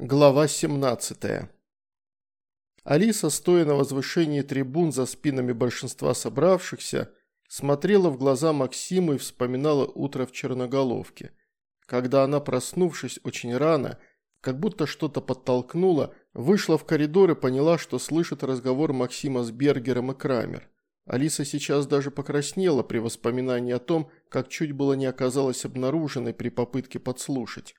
Глава 17. Алиса, стоя на возвышении трибун за спинами большинства собравшихся, смотрела в глаза Максиму и вспоминала утро в Черноголовке. Когда она, проснувшись очень рано, как будто что-то подтолкнула, вышла в коридор и поняла, что слышит разговор Максима с Бергером и Крамер. Алиса сейчас даже покраснела при воспоминании о том, как чуть было не оказалась обнаруженной при попытке подслушать.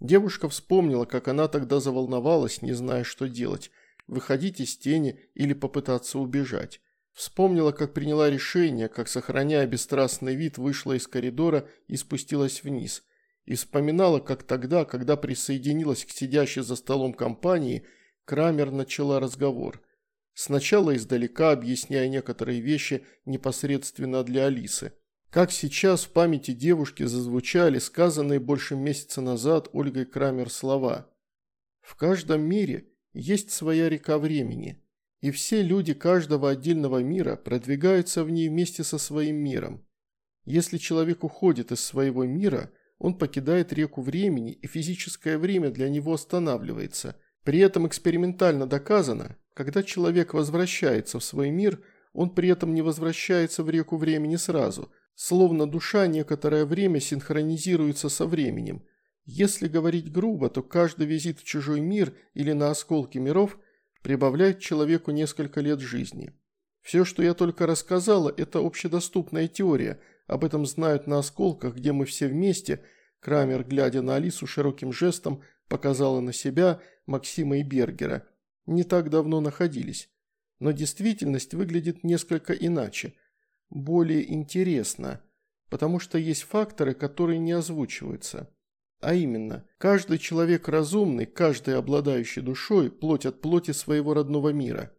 Девушка вспомнила, как она тогда заволновалась, не зная, что делать – выходить из тени или попытаться убежать. Вспомнила, как приняла решение, как, сохраняя бесстрастный вид, вышла из коридора и спустилась вниз. И вспоминала, как тогда, когда присоединилась к сидящей за столом компании, Крамер начала разговор. Сначала издалека, объясняя некоторые вещи непосредственно для Алисы – как сейчас в памяти девушки зазвучали сказанные больше месяца назад Ольгой Крамер слова. «В каждом мире есть своя река времени, и все люди каждого отдельного мира продвигаются в ней вместе со своим миром. Если человек уходит из своего мира, он покидает реку времени, и физическое время для него останавливается. При этом экспериментально доказано, когда человек возвращается в свой мир, он при этом не возвращается в реку времени сразу – Словно душа некоторое время синхронизируется со временем. Если говорить грубо, то каждый визит в чужой мир или на осколки миров прибавляет человеку несколько лет жизни. Все, что я только рассказала, это общедоступная теория, об этом знают на осколках, где мы все вместе, Крамер, глядя на Алису широким жестом, показала на себя, Максима и Бергера. Не так давно находились. Но действительность выглядит несколько иначе – более интересно, потому что есть факторы, которые не озвучиваются. А именно, каждый человек разумный, каждый обладающий душой, плоть от плоти своего родного мира.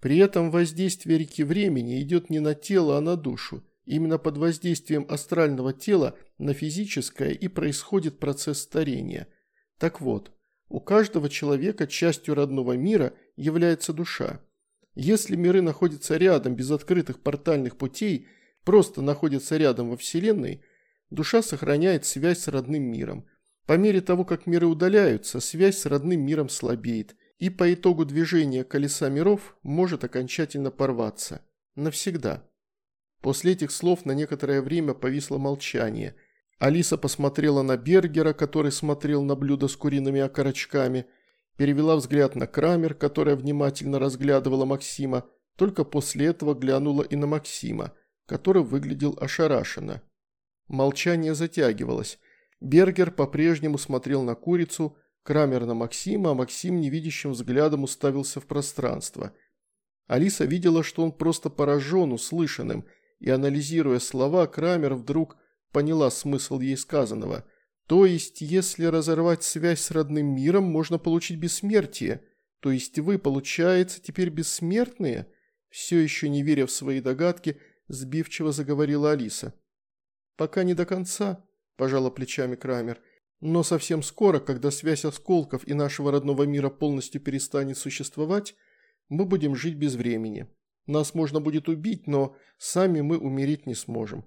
При этом воздействие реки времени идет не на тело, а на душу. Именно под воздействием астрального тела на физическое и происходит процесс старения. Так вот, у каждого человека частью родного мира является душа. Если миры находятся рядом, без открытых портальных путей, просто находятся рядом во Вселенной, душа сохраняет связь с родным миром. По мере того, как миры удаляются, связь с родным миром слабеет, и по итогу движения колеса миров может окончательно порваться. Навсегда. После этих слов на некоторое время повисло молчание. Алиса посмотрела на Бергера, который смотрел на блюдо с куриными окорочками – перевела взгляд на Крамер, которая внимательно разглядывала Максима, только после этого глянула и на Максима, который выглядел ошарашенно. Молчание затягивалось. Бергер по-прежнему смотрел на курицу, Крамер на Максима, а Максим невидящим взглядом уставился в пространство. Алиса видела, что он просто поражен услышанным, и, анализируя слова, Крамер вдруг поняла смысл ей сказанного – то есть, если разорвать связь с родным миром, можно получить бессмертие. То есть вы, получается, теперь бессмертные? Все еще не веря в свои догадки, сбивчиво заговорила Алиса. Пока не до конца, пожала плечами Крамер. Но совсем скоро, когда связь осколков и нашего родного мира полностью перестанет существовать, мы будем жить без времени. Нас можно будет убить, но сами мы умереть не сможем.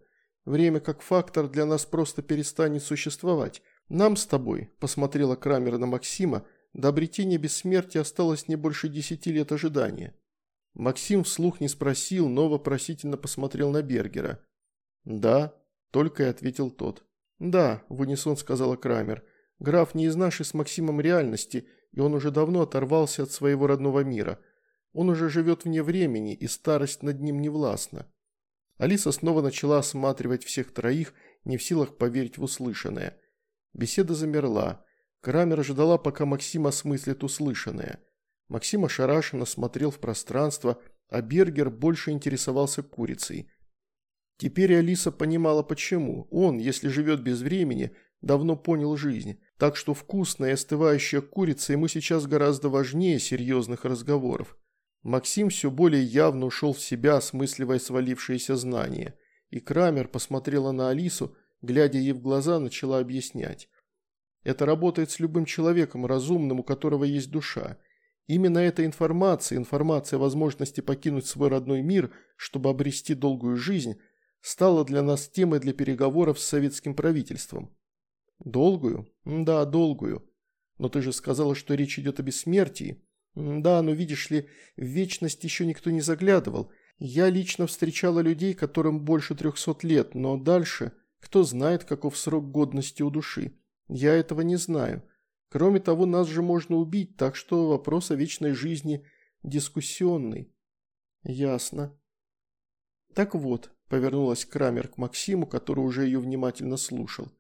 Время как фактор для нас просто перестанет существовать. Нам с тобой, посмотрела Крамер на Максима, до обретения бессмертия осталось не больше десяти лет ожидания. Максим вслух не спросил, но вопросительно посмотрел на Бергера. «Да», – только и ответил тот. «Да», – в унисон сказала Крамер. «Граф не из нашей с Максимом реальности, и он уже давно оторвался от своего родного мира. Он уже живет вне времени, и старость над ним не властна. Алиса снова начала осматривать всех троих, не в силах поверить в услышанное. Беседа замерла. Крамер ожидала, пока Максим осмыслит услышанное. Максим ошарашенно смотрел в пространство, а Бергер больше интересовался курицей. Теперь Алиса понимала почему. Он, если живет без времени, давно понял жизнь. Так что вкусная остывающая курица ему сейчас гораздо важнее серьезных разговоров. Максим все более явно ушел в себя, осмысливая свалившиеся знания. И Крамер посмотрела на Алису, глядя ей в глаза, начала объяснять. Это работает с любым человеком разумным, у которого есть душа. Именно эта информация, информация возможности покинуть свой родной мир, чтобы обрести долгую жизнь, стала для нас темой для переговоров с советским правительством. Долгую? Да, долгую. Но ты же сказала, что речь идет о бессмертии. Да, но видишь ли, в вечность еще никто не заглядывал. Я лично встречала людей, которым больше трехсот лет, но дальше, кто знает, каков срок годности у души. Я этого не знаю. Кроме того, нас же можно убить, так что вопрос о вечной жизни дискуссионный. Ясно. Так вот, повернулась Крамер к Максиму, который уже ее внимательно слушал.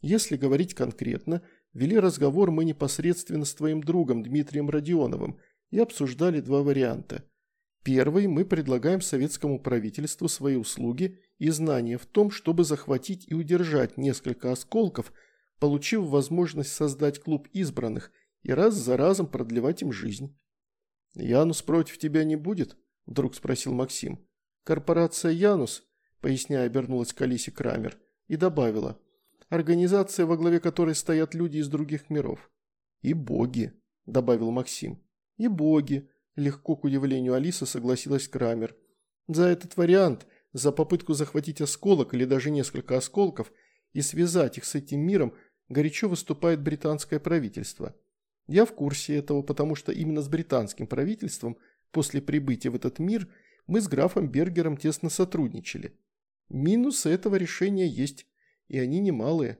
Если говорить конкретно, вели разговор мы непосредственно с твоим другом Дмитрием Родионовым и обсуждали два варианта. Первый, мы предлагаем советскому правительству свои услуги и знания в том, чтобы захватить и удержать несколько осколков – получив возможность создать клуб избранных и раз за разом продлевать им жизнь. «Янус против тебя не будет?» – вдруг спросил Максим. «Корпорация «Янус», – поясняя, обернулась к Алисе Крамер, и добавила. «Организация, во главе которой стоят люди из других миров». «И боги», – добавил Максим. «И боги», – легко к удивлению Алисы согласилась Крамер. «За этот вариант, за попытку захватить осколок или даже несколько осколков – и связать их с этим миром горячо выступает британское правительство. Я в курсе этого, потому что именно с британским правительством после прибытия в этот мир мы с графом Бергером тесно сотрудничали. Минусы этого решения есть, и они немалые.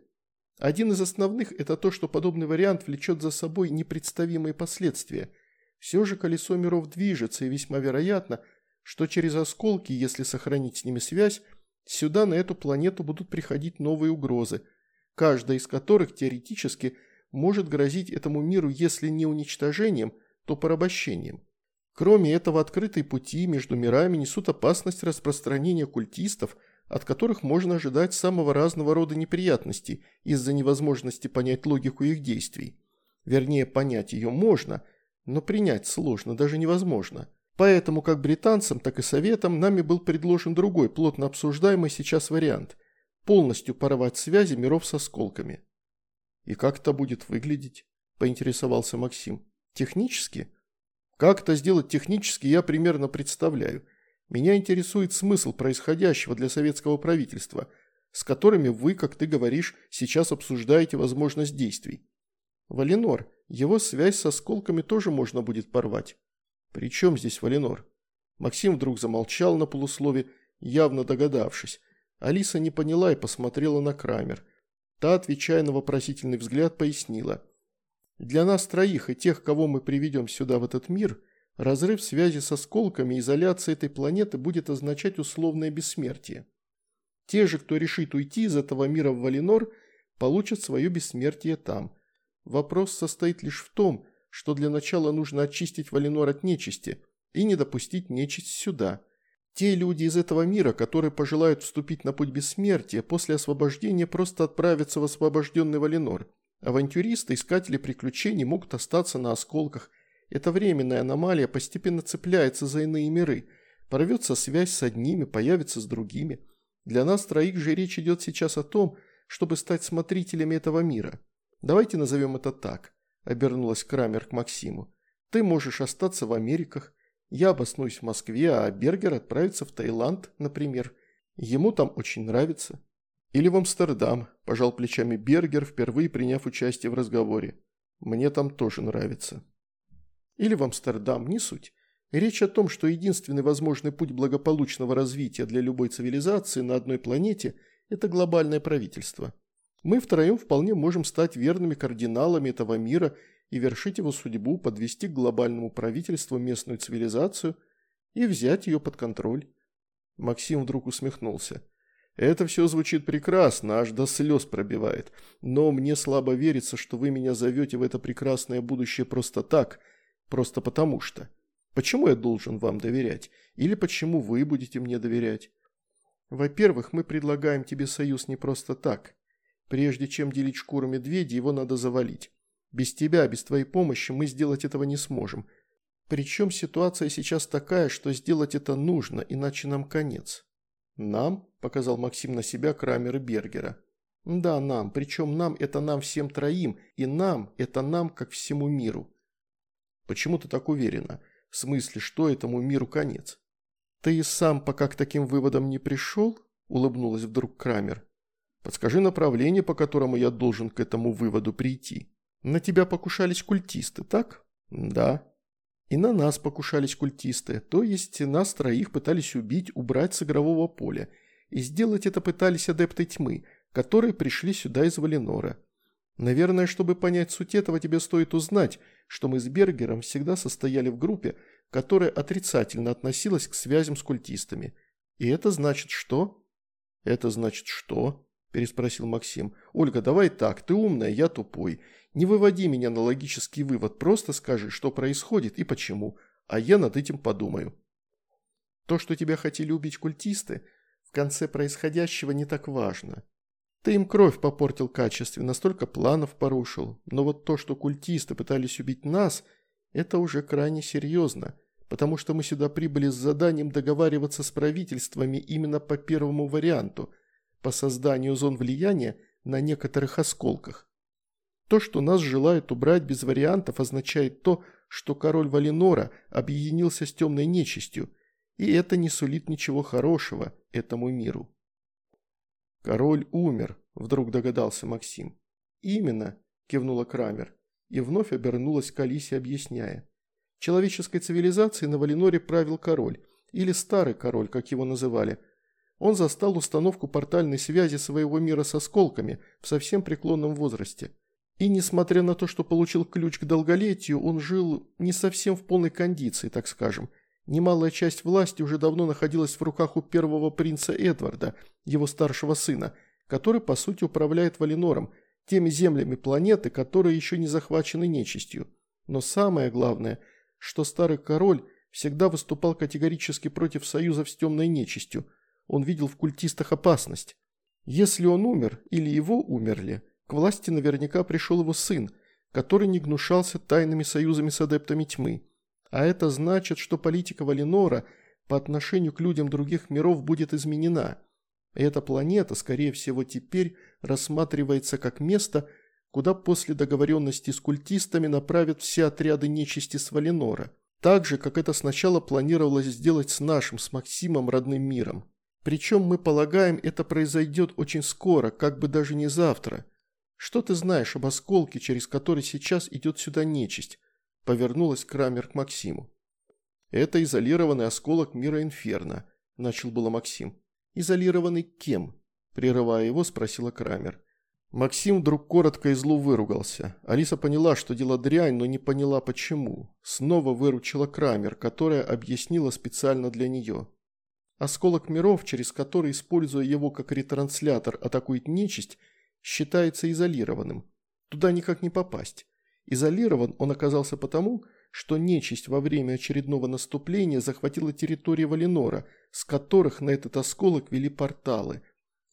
Один из основных – это то, что подобный вариант влечет за собой непредставимые последствия. Все же колесо миров движется, и весьма вероятно, что через осколки, если сохранить с ними связь, Сюда, на эту планету, будут приходить новые угрозы, каждая из которых теоретически может грозить этому миру, если не уничтожением, то порабощением. Кроме этого, открытые пути между мирами несут опасность распространения культистов, от которых можно ожидать самого разного рода неприятностей из-за невозможности понять логику их действий. Вернее, понять ее можно, но принять сложно, даже невозможно. Поэтому как британцам, так и советам нами был предложен другой, плотно обсуждаемый сейчас вариант – полностью порвать связи миров с осколками. «И как это будет выглядеть?» – поинтересовался Максим. «Технически?» «Как это сделать технически, я примерно представляю. Меня интересует смысл происходящего для советского правительства, с которыми вы, как ты говоришь, сейчас обсуждаете возможность действий. Валенор, его связь с осколками тоже можно будет порвать. «При чем здесь Валенор?» Максим вдруг замолчал на полуслове, явно догадавшись. Алиса не поняла и посмотрела на Крамер. Та, отвечая на вопросительный взгляд, пояснила. «Для нас троих и тех, кого мы приведем сюда, в этот мир, разрыв связи с осколками изоляция этой планеты будет означать условное бессмертие. Те же, кто решит уйти из этого мира в Валенор, получат свое бессмертие там. Вопрос состоит лишь в том, что для начала нужно очистить Валенор от нечисти и не допустить нечисть сюда. Те люди из этого мира, которые пожелают вступить на путь бессмертия, после освобождения просто отправятся в освобожденный Валенор. Авантюристы, искатели приключений могут остаться на осколках. Эта временная аномалия постепенно цепляется за иные миры. Порвется связь с одними, появится с другими. Для нас троих же речь идет сейчас о том, чтобы стать смотрителями этого мира. Давайте назовем это так. – обернулась Крамер к Максиму. «Ты можешь остаться в Америках. Я обоснуюсь в Москве, а Бергер отправится в Таиланд, например. Ему там очень нравится». «Или в Амстердам», – пожал плечами Бергер, впервые приняв участие в разговоре. «Мне там тоже нравится». «Или в Амстердам, не суть. Речь о том, что единственный возможный путь благополучного развития для любой цивилизации на одной планете – это глобальное правительство. Мы втроем вполне можем стать верными кардиналами этого мира и вершить его судьбу, подвести к глобальному правительству местную цивилизацию и взять ее под контроль. Максим вдруг усмехнулся. «Это все звучит прекрасно, аж до слез пробивает. Но мне слабо верится, что вы меня зовете в это прекрасное будущее просто так, просто потому что. Почему я должен вам доверять? Или почему вы будете мне доверять? Во-первых, мы предлагаем тебе союз не просто так. Прежде чем делить шкуру медведя, его надо завалить. Без тебя, без твоей помощи мы сделать этого не сможем. Причем ситуация сейчас такая, что сделать это нужно, иначе нам конец. «Нам?» – показал Максим на себя Крамер и Бергера. «Да, нам. Причем нам – это нам всем троим, и нам – это нам, как всему миру». «Почему ты так уверена? В смысле, что этому миру конец?» «Ты и сам пока к таким выводам не пришел?» – улыбнулась вдруг Крамер. Подскажи направление, по которому я должен к этому выводу прийти». На тебя покушались культисты, так? Да. И на нас покушались культисты, то есть нас троих пытались убить, убрать с игрового поля. И сделать это пытались адепты тьмы, которые пришли сюда из Валенора. Наверное, чтобы понять суть этого, тебе стоит узнать, что мы с Бергером всегда состояли в группе, которая отрицательно относилась к связям с культистами. И это значит что? Это значит что? переспросил Максим. «Ольга, давай так, ты умная, я тупой. Не выводи меня на логический вывод, просто скажи, что происходит и почему, а я над этим подумаю». То, что тебя хотели убить культисты, в конце происходящего не так важно. Ты им кровь попортил качественно, столько планов порушил, но вот то, что культисты пытались убить нас, это уже крайне серьезно, потому что мы сюда прибыли с заданием договариваться с правительствами именно по первому варианту – по созданию зон влияния на некоторых осколках. То, что нас желают убрать без вариантов, означает то, что король Валинора объединился с темной нечистью, и это не сулит ничего хорошего этому миру. «Король умер», – вдруг догадался Максим. «Именно», – кивнула Крамер, и вновь обернулась к Алисе, объясняя. Человеческой цивилизации на Валиноре правил король, или старый король, как его называли – он застал установку портальной связи своего мира с осколками в совсем преклонном возрасте. И несмотря на то, что получил ключ к долголетию, он жил не совсем в полной кондиции, так скажем. Немалая часть власти уже давно находилась в руках у первого принца Эдварда, его старшего сына, который, по сути, управляет Валинором, теми землями планеты, которые еще не захвачены нечистью. Но самое главное, что старый король всегда выступал категорически против союзов с темной нечистью – он видел в культистах опасность. Если он умер или его умерли, к власти наверняка пришел его сын, который не гнушался тайными союзами с адептами тьмы. А это значит, что политика Валинора по отношению к людям других миров будет изменена. Эта планета, скорее всего, теперь рассматривается как место, куда после договоренности с культистами направят все отряды нечисти с Валинора. Так же, как это сначала планировалось сделать с нашим, с Максимом, родным миром. Причем мы полагаем, это произойдет очень скоро, как бы даже не завтра. Что ты знаешь об осколке, через который сейчас идет сюда нечисть?» Повернулась Крамер к Максиму. «Это изолированный осколок мира Инферно», – начал было Максим. «Изолированный кем?» – прерывая его, спросила Крамер. Максим вдруг коротко и зло выругался. Алиса поняла, что дело дрянь, но не поняла почему. Снова выручила Крамер, которая объяснила специально для нее. Осколок миров, через который, используя его как ретранслятор, атакует нечисть, считается изолированным. Туда никак не попасть. Изолирован он оказался потому, что нечисть во время очередного наступления захватила территории Валинора, с которых на этот осколок вели порталы.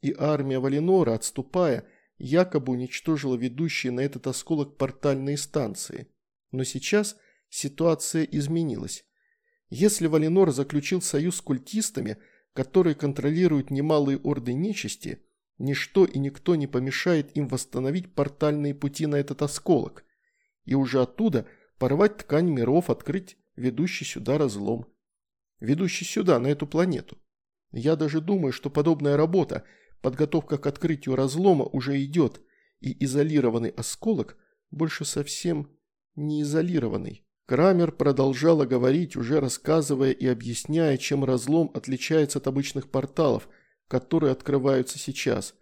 И армия Валинора, отступая, якобы уничтожила ведущие на этот осколок портальные станции. Но сейчас ситуация изменилась. Если Валинор заключил союз с культистами, которые контролируют немалые орды нечисти, ничто и никто не помешает им восстановить портальные пути на этот осколок, и уже оттуда порвать ткань миров, открыть ведущий сюда разлом. Ведущий сюда, на эту планету. Я даже думаю, что подобная работа, подготовка к открытию разлома уже идет, и изолированный осколок больше совсем не изолированный. Крамер продолжала говорить, уже рассказывая и объясняя, чем разлом отличается от обычных порталов, которые открываются сейчас.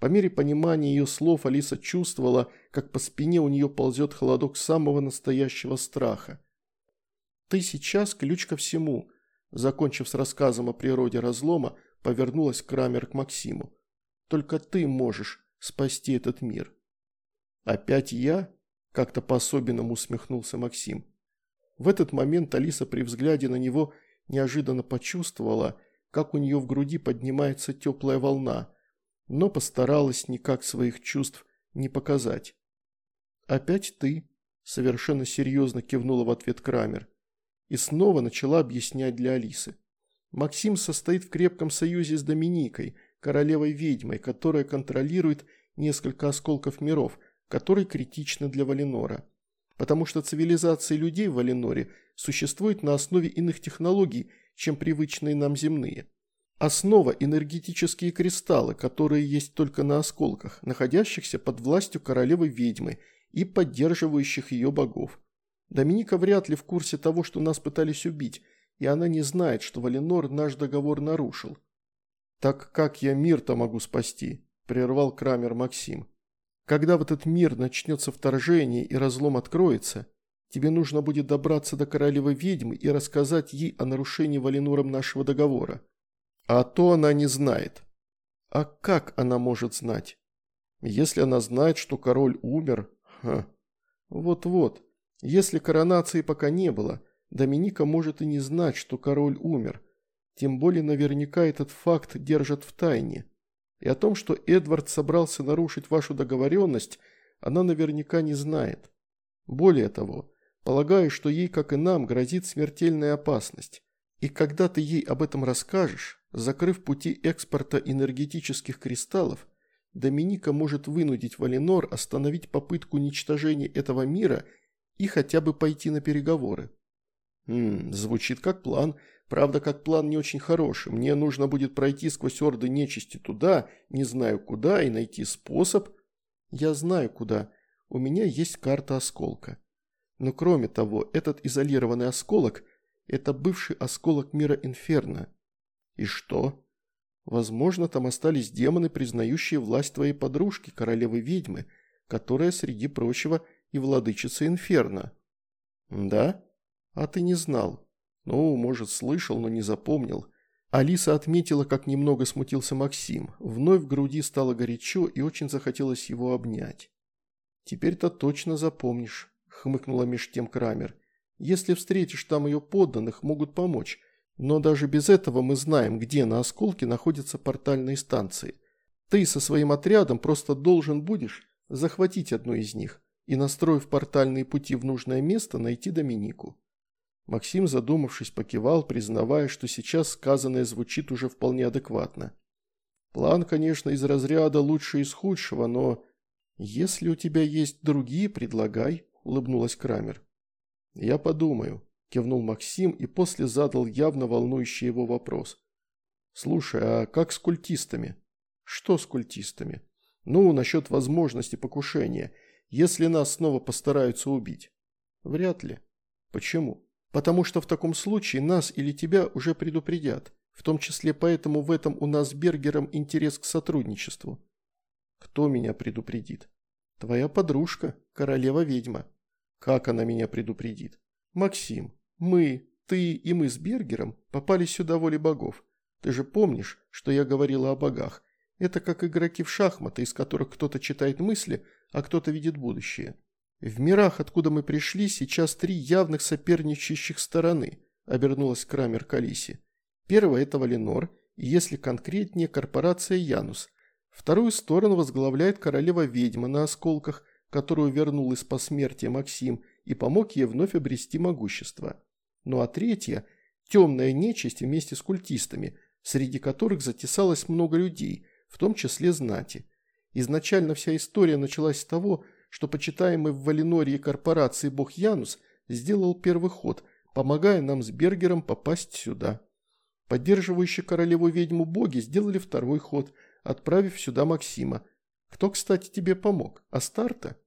По мере понимания ее слов Алиса чувствовала, как по спине у нее ползет холодок самого настоящего страха. «Ты сейчас ключ ко всему», – закончив с рассказом о природе разлома, повернулась Крамер к Максиму. «Только ты можешь спасти этот мир». «Опять я?» – как-то по-особенному усмехнулся Максим. В этот момент Алиса при взгляде на него неожиданно почувствовала, как у нее в груди поднимается теплая волна, но постаралась никак своих чувств не показать. «Опять ты?» – совершенно серьезно кивнула в ответ Крамер. И снова начала объяснять для Алисы. Максим состоит в крепком союзе с Доминикой, королевой-ведьмой, которая контролирует несколько осколков миров, которые критичны для Валинора потому что цивилизация людей в Валеноре существует на основе иных технологий, чем привычные нам земные. Основа – энергетические кристаллы, которые есть только на осколках, находящихся под властью королевы-ведьмы, и поддерживающих ее богов. Доминика вряд ли в курсе того, что нас пытались убить, и она не знает, что Валенор наш договор нарушил. «Так как я мир-то могу спасти?» – прервал Крамер Максим. «Когда в этот мир начнется вторжение и разлом откроется, тебе нужно будет добраться до королевы ведьмы и рассказать ей о нарушении Валенором нашего договора. А то она не знает». «А как она может знать?» «Если она знает, что король умер...» «Ха. Вот-вот. Если коронации пока не было, Доминика может и не знать, что король умер. Тем более наверняка этот факт держат в тайне. И о том, что Эдвард собрался нарушить вашу договоренность, она наверняка не знает. Более того, полагаю, что ей, как и нам, грозит смертельная опасность. И когда ты ей об этом расскажешь, закрыв пути экспорта энергетических кристаллов, Доминика может вынудить Валенор остановить попытку уничтожения этого мира и хотя бы пойти на переговоры. Ммм, звучит как план. Правда, как план не очень хороший. Мне нужно будет пройти сквозь орды нечисти туда, не знаю куда, и найти способ. Я знаю куда. У меня есть карта осколка. Но кроме того, этот изолированный осколок – это бывший осколок мира Инферно. И что? Возможно, там остались демоны, признающие власть твоей подружки, королевы-ведьмы, которая, среди прочего, и владычица Инферно. Да? А ты не знал. Ну, может, слышал, но не запомнил. Алиса отметила, как немного смутился Максим. Вновь в груди стало горячо и очень захотелось его обнять. «Теперь-то точно запомнишь», – хмыкнула меж тем Крамер. «Если встретишь там ее подданных, могут помочь. Но даже без этого мы знаем, где на осколке находятся портальные станции. Ты со своим отрядом просто должен будешь захватить одну из них и, настроив портальные пути в нужное место, найти Доминику. Максим, задумавшись, покивал, признавая, что сейчас сказанное звучит уже вполне адекватно. План, конечно, из разряда лучше из худшего, но... «Если у тебя есть другие, предлагай», – улыбнулась Крамер. «Я подумаю», – кивнул Максим и после задал явно волнующий его вопрос. «Слушай, а как с культистами?» «Что с культистами?» «Ну, насчет возможности покушения, если нас снова постараются убить». «Вряд ли». «Почему?» Потому что в таком случае нас или тебя уже предупредят. В том числе поэтому в этом у нас с Бергером интерес к сотрудничеству. Кто меня предупредит? Твоя подружка, королева-ведьма. Как она меня предупредит? Максим, мы, ты и мы с Бергером попали сюда волей богов. Ты же помнишь, что я говорила о богах? Это как игроки в шахматы, из которых кто-то читает мысли, а кто-то видит будущее. «В мирах, откуда мы пришли, сейчас три явных соперничающих стороны», – обернулась Крамер к Алисе. «Первая – это Валенор, и если конкретнее, корпорация Янус. Вторую сторону возглавляет королева-ведьма на осколках, которую вернул из посмертия Максим и помог ей вновь обрести могущество. Ну а третья – темная нечисть вместе с культистами, среди которых затесалось много людей, в том числе знати. Изначально вся история началась с того, что почитаемый в Валинории корпорации бог Янус сделал первый ход, помогая нам с Бергером попасть сюда. Поддерживающие королеву ведьму боги сделали второй ход, отправив сюда Максима. Кто, кстати, тебе помог? Астарта?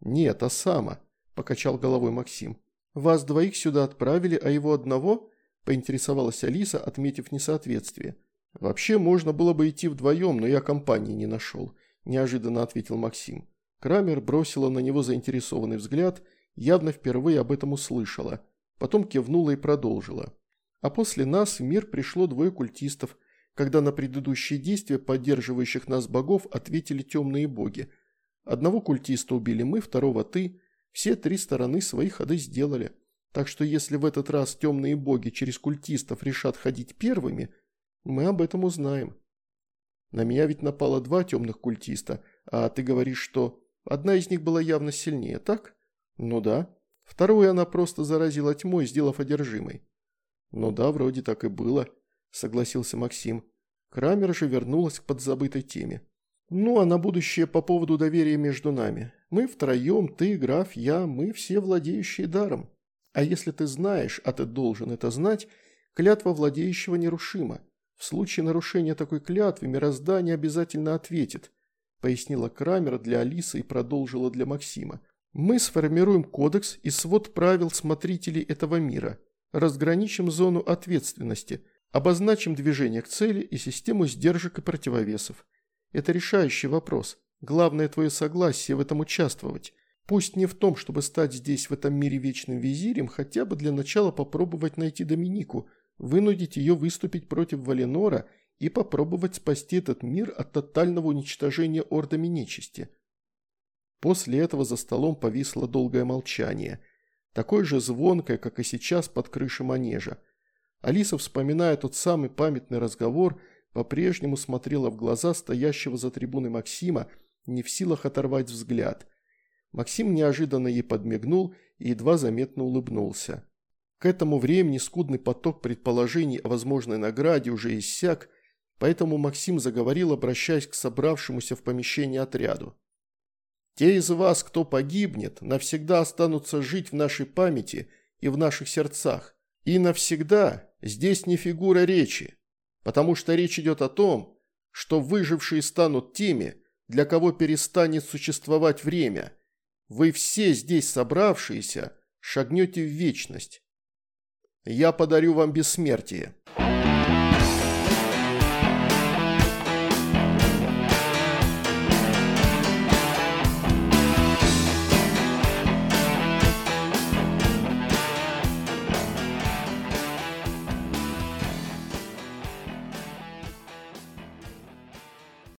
Нет, Асама, покачал головой Максим. Вас двоих сюда отправили, а его одного? Поинтересовалась Алиса, отметив несоответствие. Вообще можно было бы идти вдвоем, но я компании не нашел, неожиданно ответил Максим. Крамер бросила на него заинтересованный взгляд, явно впервые об этом услышала. Потом кивнула и продолжила. А после нас в мир пришло двое культистов, когда на предыдущие действия поддерживающих нас богов ответили темные боги. Одного культиста убили мы, второго ты. Все три стороны свои ходы сделали. Так что если в этот раз темные боги через культистов решат ходить первыми, мы об этом узнаем. На меня ведь напало два темных культиста, а ты говоришь, что... Одна из них была явно сильнее, так? Ну да. Вторую она просто заразила тьмой, сделав одержимой. Ну да, вроде так и было, согласился Максим. Крамер же вернулась к подзабытой теме. Ну, а на будущее по поводу доверия между нами. Мы втроем, ты, граф, я, мы все владеющие даром. А если ты знаешь, а ты должен это знать, клятва владеющего нерушима. В случае нарушения такой клятвы мироздание обязательно ответит – пояснила Крамер для Алисы и продолжила для Максима. Мы сформируем кодекс и свод правил смотрителей этого мира, разграничим зону ответственности, обозначим движение к цели и систему сдержек и противовесов. Это решающий вопрос. Главное твое согласие в этом участвовать. Пусть не в том, чтобы стать здесь, в этом мире, вечным визирем, хотя бы для начала попробовать найти Доминику, вынудить ее выступить против Валенора и попробовать спасти этот мир от тотального уничтожения ордами нечисти. После этого за столом повисло долгое молчание, такое же звонкое, как и сейчас под крышей манежа. Алиса, вспоминая тот самый памятный разговор, по-прежнему смотрела в глаза стоящего за трибуной Максима, не в силах оторвать взгляд. Максим неожиданно ей подмигнул и едва заметно улыбнулся. К этому времени скудный поток предположений о возможной награде уже иссяк, поэтому Максим заговорил, обращаясь к собравшемуся в помещении отряду. «Те из вас, кто погибнет, навсегда останутся жить в нашей памяти и в наших сердцах. И навсегда здесь не фигура речи, потому что речь идет о том, что выжившие станут теми, для кого перестанет существовать время. Вы все здесь собравшиеся шагнете в вечность. Я подарю вам бессмертие.